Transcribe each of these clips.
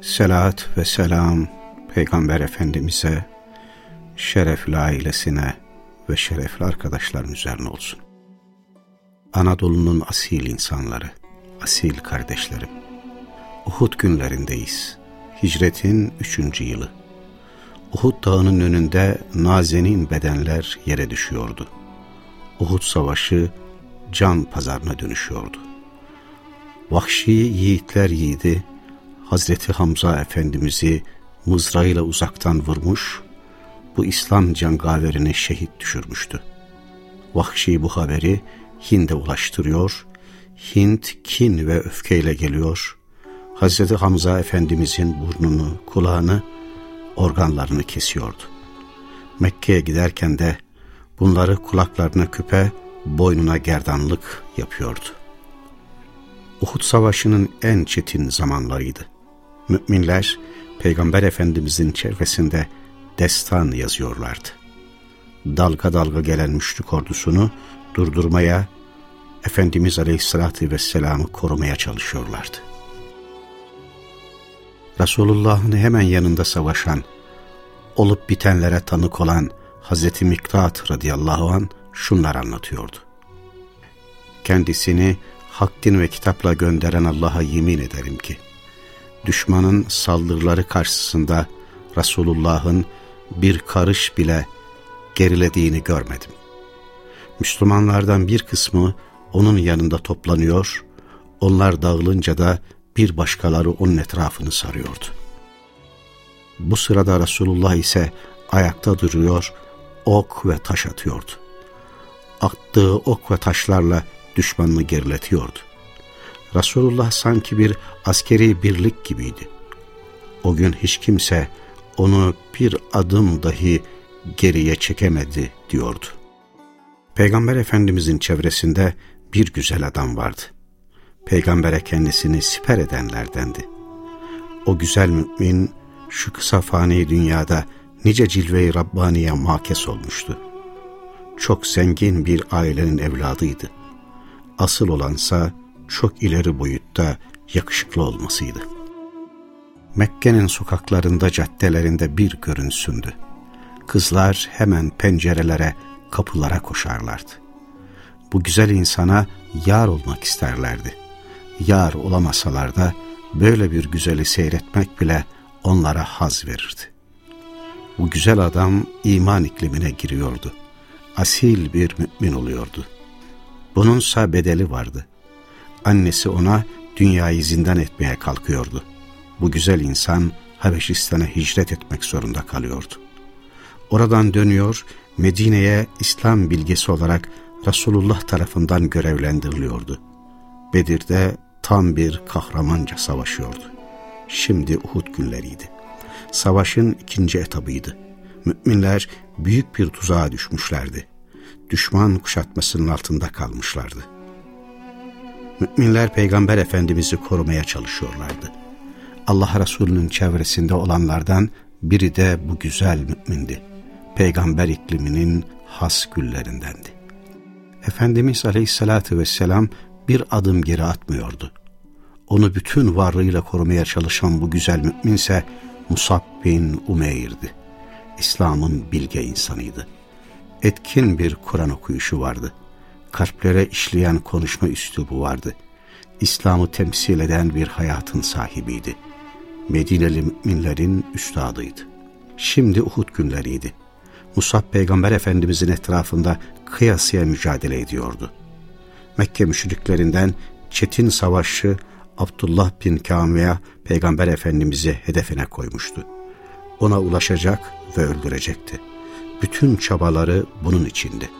Selat ve selam Peygamber Efendimiz'e, şerefli ailesine ve şerefli arkadaşların üzerine olsun. Anadolu'nun asil insanları, asil kardeşlerim. Uhud günlerindeyiz. Hicretin üçüncü yılı. Uhud dağının önünde nazenin bedenler yere düşüyordu. Uhud savaşı can pazarına dönüşüyordu. Vahşi yiğitler yiğidi Hazreti Hamza Efendimiz'i mızrağıyla uzaktan vurmuş, bu İslam cengaverini şehit düşürmüştü. Vahşi bu haberi Hind'e ulaştırıyor, Hint kin ve öfkeyle geliyor, Hazreti Hamza Efendimiz'in burnunu, kulağını, organlarını kesiyordu. Mekke'ye giderken de bunları kulaklarına küpe, boynuna gerdanlık yapıyordu. Uhud Savaşı'nın en çetin zamanlarıydı. Müminler Peygamber Efendimizin çevresinde destan yazıyorlardı. Dalga dalga gelen müşrik ordusunu durdurmaya, Efendimiz Aleyhisselatü Vesselam'ı korumaya çalışıyorlardı. Resulullah'ın hemen yanında savaşan, olup bitenlere tanık olan Hazreti Miktat radıyallahu an şunlar anlatıyordu. Kendisini hak din ve kitapla gönderen Allah'a yemin ederim ki, düşmanın saldırıları karşısında Resulullah'ın bir karış bile gerilediğini görmedim. Müslümanlardan bir kısmı onun yanında toplanıyor, onlar dağılınca da bir başkaları onun etrafını sarıyordu. Bu sırada Resulullah ise ayakta duruyor, ok ve taş atıyordu. Attığı ok ve taşlarla düşmanını geriletiyordu. Resulullah sanki bir askeri birlik gibiydi. O gün hiç kimse onu bir adım dahi geriye çekemedi diyordu. Peygamber Efendimizin çevresinde bir güzel adam vardı. Peygambere kendisini siper edenlerdendi. O güzel mümin şu kısa fani dünyada nice cilve-i Rabbaniye makes olmuştu. Çok zengin bir ailenin evladıydı. Asıl olansa çok ileri boyutta yakışıklı olmasıydı. Mekke'nin sokaklarında, caddelerinde bir görünsündü. Kızlar hemen pencerelere, kapılara koşarlardı. Bu güzel insana yar olmak isterlerdi. Yar olamasalar da böyle bir güzeli seyretmek bile onlara haz verirdi. Bu güzel adam iman iklimine giriyordu. Asil bir mümin oluyordu. Bununsa bedeli vardı. Annesi ona dünyayı zindan etmeye kalkıyordu. Bu güzel insan Habeşistan'a hicret etmek zorunda kalıyordu. Oradan dönüyor, Medine'ye İslam bilgesi olarak Resulullah tarafından görevlendiriliyordu. Bedir'de tam bir kahramanca savaşıyordu. Şimdi Uhud günleriydi. Savaşın ikinci etabıydı. Müminler büyük bir tuzağa düşmüşlerdi. Düşman kuşatmasının altında kalmışlardı. Müminler Peygamber Efendimiz'i korumaya çalışıyorlardı. Allah Resulü'nün çevresinde olanlardan biri de bu güzel mümindi. Peygamber ikliminin has güllerindendi. Efendimiz Aleyhisselatü Vesselam bir adım geri atmıyordu. Onu bütün varlığıyla korumaya çalışan bu güzel müminse Musab bin Umeyr'di. İslam'ın bilge insanıydı. Etkin bir Kur'an okuyuşu vardı. Kalplere işleyen konuşma üslubu vardı. İslam'ı temsil eden bir hayatın sahibiydi. Medineli müminlerin üstadıydı. Şimdi Uhud günleriydi. Musab peygamber efendimizin etrafında kıyasıya mücadele ediyordu. Mekke müşriklerinden çetin savaşçı Abdullah bin Kamiya peygamber efendimizi hedefine koymuştu. Ona ulaşacak ve öldürecekti. Bütün çabaları bunun içindi.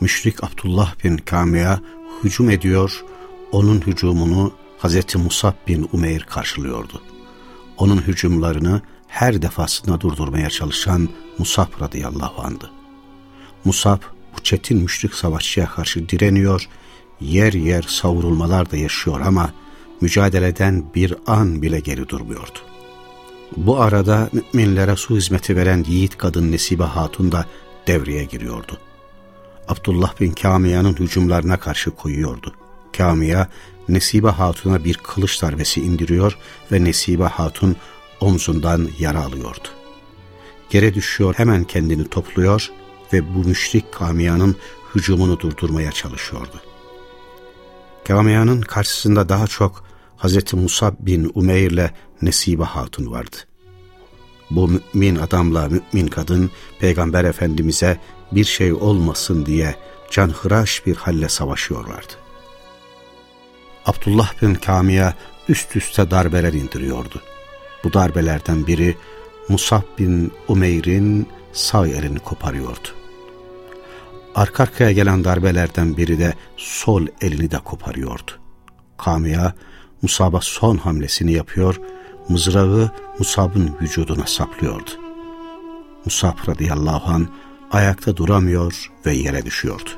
Müşrik Abdullah bin Kamiya hücum ediyor, onun hücumunu Hz. Musab bin Umeyr karşılıyordu. Onun hücumlarını her defasında durdurmaya çalışan Musab radıyallahu andı. Musab bu çetin müşrik savaşçıya karşı direniyor, yer yer savrulmalar da yaşıyor ama mücadeleden bir an bile geri durmuyordu. Bu arada müminlere su hizmeti veren yiğit kadın Nesibe Hatun da devreye giriyordu. Abdullah bin Kamia'nın hücumlarına karşı koyuyordu. Kamia, Nesibe Hatun'a bir kılıç darbesi indiriyor ve Nesibe Hatun omzundan yara alıyordu. Geri düşüyor, hemen kendini topluyor ve bu müşrik Kamia'nın hücumunu durdurmaya çalışıyordu. Kamia'nın karşısında daha çok Hz. Musab bin Umeyr ile Nesibe Hatun vardı. Bu mümin adamla mümin kadın Peygamber Efendimiz'e bir şey olmasın diye canhıraş bir halle savaşıyorlardı. Abdullah bin Kami'ye üst üste darbeler indiriyordu. Bu darbelerden biri Musab bin Umeyr'in sağ elini koparıyordu. Arka arkaya gelen darbelerden biri de sol elini de koparıyordu. Kamiya Musab'a son hamlesini yapıyor, mızrağı Musab'ın vücuduna saplıyordu. Musab radıyallahu an ayakta duramıyor ve yere düşüyordu.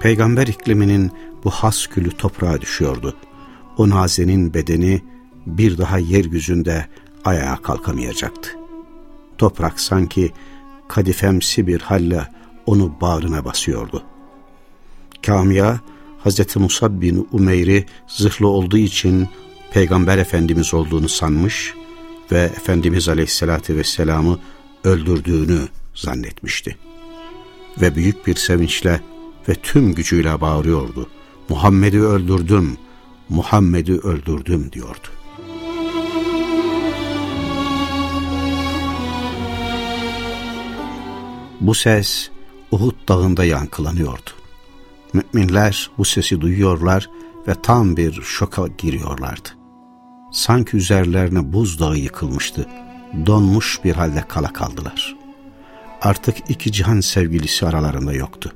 Peygamber ikliminin bu has külü toprağa düşüyordu. O nazenin bedeni bir daha yeryüzünde ayağa kalkamayacaktı. Toprak sanki kadifemsi bir halle onu bağrına basıyordu. Kamya, Hz. Musab bin Umeyr'i zırhlı olduğu için Peygamber Efendimiz olduğunu sanmış ve Efendimiz Aleyhisselatü Vesselam'ı öldürdüğünü zannetmişti. Ve büyük bir sevinçle ve tüm gücüyle bağırıyordu. Muhammed'i öldürdüm, Muhammed'i öldürdüm diyordu. Bu ses Uhud dağında yankılanıyordu. Müminler bu sesi duyuyorlar ve tam bir şoka giriyorlardı. Sanki üzerlerine buzdağı yıkılmıştı. Donmuş bir halde kala kaldılar. Artık iki cihan sevgilisi aralarında yoktu.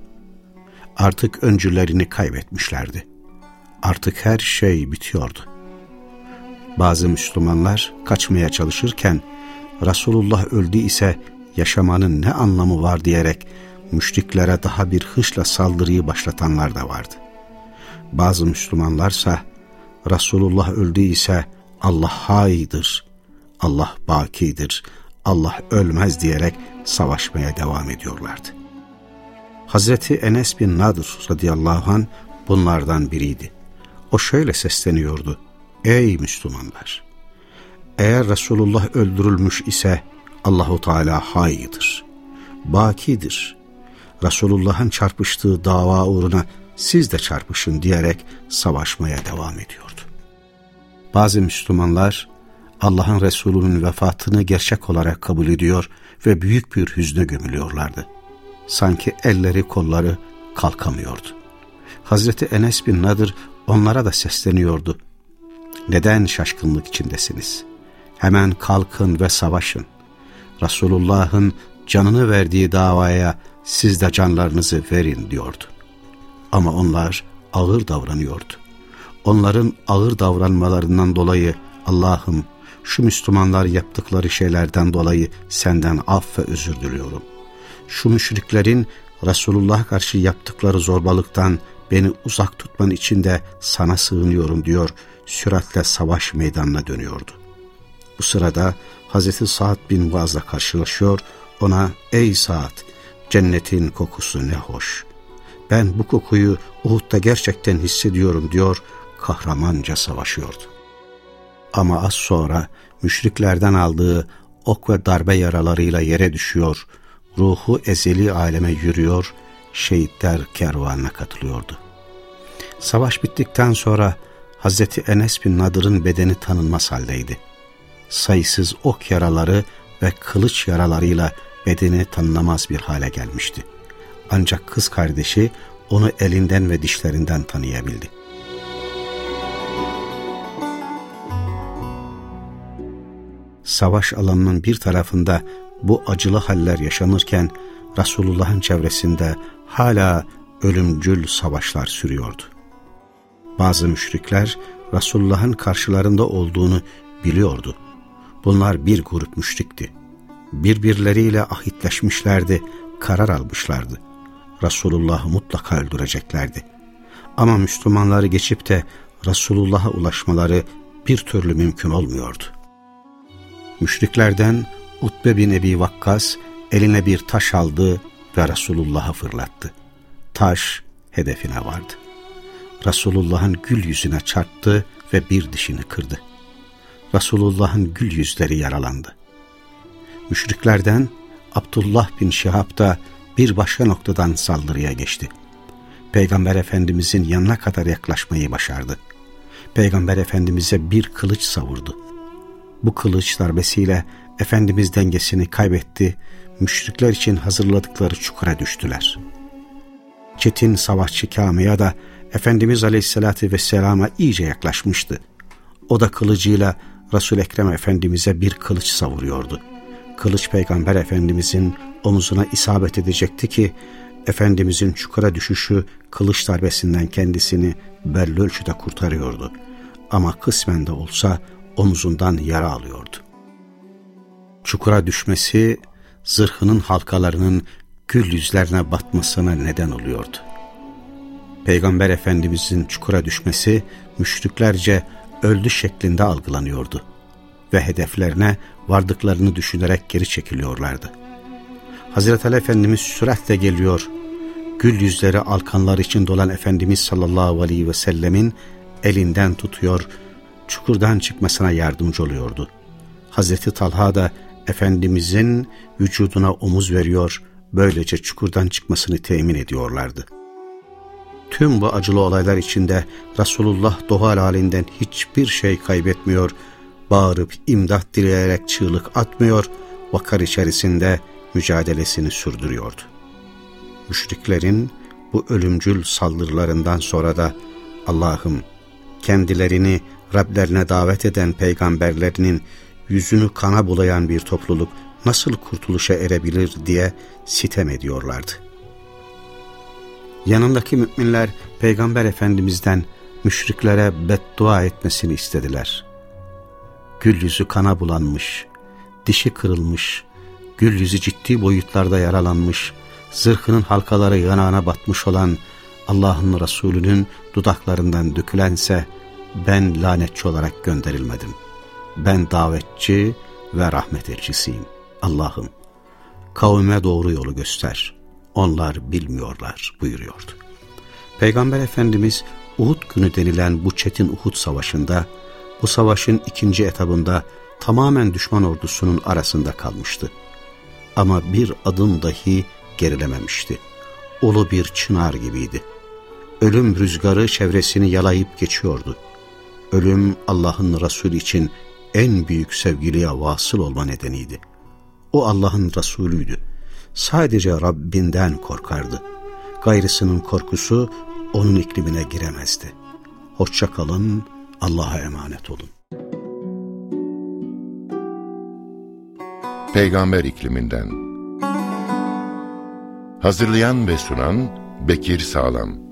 Artık öncülerini kaybetmişlerdi. Artık her şey bitiyordu. Bazı Müslümanlar kaçmaya çalışırken Resulullah öldü ise yaşamanın ne anlamı var diyerek müşriklere daha bir hışla saldırıyı başlatanlar da vardı. Bazı Müslümanlarsa Resulullah öldü ise Allah haydır, Allah bakidir, Allah ölmez diyerek savaşmaya devam ediyorlardı. Hazreti Enes bin Nadır radıyallahu an bunlardan biriydi. O şöyle sesleniyordu. Ey Müslümanlar! Eğer Resulullah öldürülmüş ise Allahu Teala haydır, bakidir. Resulullah'ın çarpıştığı dava uğruna siz de çarpışın diyerek savaşmaya devam ediyordu. Bazı Müslümanlar Allah'ın Resulü'nün vefatını gerçek olarak kabul ediyor ve büyük bir hüzne gömülüyorlardı. Sanki elleri kolları kalkamıyordu. Hazreti Enes bin Nadır onlara da sesleniyordu. Neden şaşkınlık içindesiniz? Hemen kalkın ve savaşın. Resulullah'ın canını verdiği davaya siz de canlarınızı verin diyordu. Ama onlar ağır davranıyordu. Onların ağır davranmalarından dolayı Allah'ım şu Müslümanlar yaptıkları şeylerden dolayı senden af ve özür diliyorum. Şu müşriklerin Resulullah karşı yaptıkları zorbalıktan beni uzak tutman için de sana sığınıyorum diyor, süratle savaş meydanına dönüyordu. Bu sırada Hazreti Sa'd bin Muaz'la karşılaşıyor, ona ''Ey Sa'd, cennetin kokusu ne hoş. Ben bu kokuyu Uhud'da gerçekten hissediyorum.'' diyor, kahramanca savaşıyordu. Ama az sonra müşriklerden aldığı ok ve darbe yaralarıyla yere düşüyor, ruhu ezeli aleme yürüyor, şehitler kervanına katılıyordu. Savaş bittikten sonra Hazreti Enes bin Nadır'ın bedeni tanınmaz haldeydi. Sayısız ok yaraları ve kılıç yaralarıyla bedeni tanınamaz bir hale gelmişti. Ancak kız kardeşi onu elinden ve dişlerinden tanıyabildi. Savaş alanının bir tarafında bu acılı haller yaşanırken Resulullah'ın çevresinde hala ölümcül savaşlar sürüyordu. Bazı müşrikler Resulullah'ın karşılarında olduğunu biliyordu. Bunlar bir grup müşrikti. Birbirleriyle ahitleşmişlerdi, karar almışlardı. Resulullah'ı mutlaka öldüreceklerdi. Ama Müslümanları geçip de Resulullah'a ulaşmaları bir türlü mümkün olmuyordu. Müşriklerden Utbe bin Ebi Vakkas eline bir taş aldı ve Resulullah'a fırlattı. Taş hedefine vardı. Resulullah'ın gül yüzüne çarptı ve bir dişini kırdı. Resulullah'ın gül yüzleri yaralandı. Müşriklerden Abdullah bin Şihab da bir başka noktadan saldırıya geçti. Peygamber Efendimizin yanına kadar yaklaşmayı başardı. Peygamber Efendimiz'e bir kılıç savurdu. Bu kılıç darbesiyle Efendimiz dengesini kaybetti, müşrikler için hazırladıkları çukura düştüler. Çetin savaşçı Kâme'ya da Efendimiz Aleyhisselatü Vesselam'a iyice yaklaşmıştı. O da kılıcıyla resul Ekrem Efendimiz'e bir kılıç savuruyordu. Kılıç Peygamber Efendimiz'in omuzuna isabet edecekti ki, Efendimiz'in çukura düşüşü kılıç darbesinden kendisini belli ölçüde kurtarıyordu. Ama kısmen de olsa omuzundan yara alıyordu. Çukura düşmesi, zırhının halkalarının gül yüzlerine batmasına neden oluyordu. Peygamber Efendimizin çukura düşmesi müşriklerce öldü şeklinde algılanıyordu ve hedeflerine vardıklarını düşünerek geri çekiliyorlardı. Hazreti Ali Efendimiz süratle geliyor, gül yüzleri alkanlar için dolan Efendimiz sallallahu aleyhi ve sellemin elinden tutuyor, çukurdan çıkmasına yardımcı oluyordu. Hazreti Talha da Efendimizin vücuduna omuz veriyor, böylece çukurdan çıkmasını temin ediyorlardı. Tüm bu acılı olaylar içinde Resulullah doğal halinden hiçbir şey kaybetmiyor, bağırıp imdat dileyerek çığlık atmıyor, vakar içerisinde mücadelesini sürdürüyordu. Müşriklerin bu ölümcül saldırılarından sonra da Allah'ım kendilerini Rablerine davet eden peygamberlerinin yüzünü kana bulayan bir topluluk nasıl kurtuluşa erebilir diye sitem ediyorlardı. Yanındaki müminler Peygamber Efendimiz'den müşriklere beddua etmesini istediler. Gül yüzü kana bulanmış, dişi kırılmış, gül yüzü ciddi boyutlarda yaralanmış, zırhının halkaları yanağına batmış olan Allah'ın Resulü'nün dudaklarından dökülense ben lanetçi olarak gönderilmedim. Ben davetçi ve rahmet elçisiyim. Allah'ım kavme doğru yolu göster. Onlar bilmiyorlar buyuruyordu. Peygamber Efendimiz Uhud günü denilen bu çetin Uhud savaşında, bu savaşın ikinci etabında tamamen düşman ordusunun arasında kalmıştı. Ama bir adım dahi gerilememişti. Ulu bir çınar gibiydi. Ölüm rüzgarı çevresini yalayıp geçiyordu. Ölüm Allah'ın Resulü için en büyük sevgiliye vasıl olma nedeniydi. O Allah'ın Resulüydü. Sadece Rabbinden korkardı. Gayrısının korkusu onun iklimine giremezdi. Hoşça kalın, Allah'a emanet olun. Peygamber ikliminden Hazırlayan ve sunan Bekir Sağlam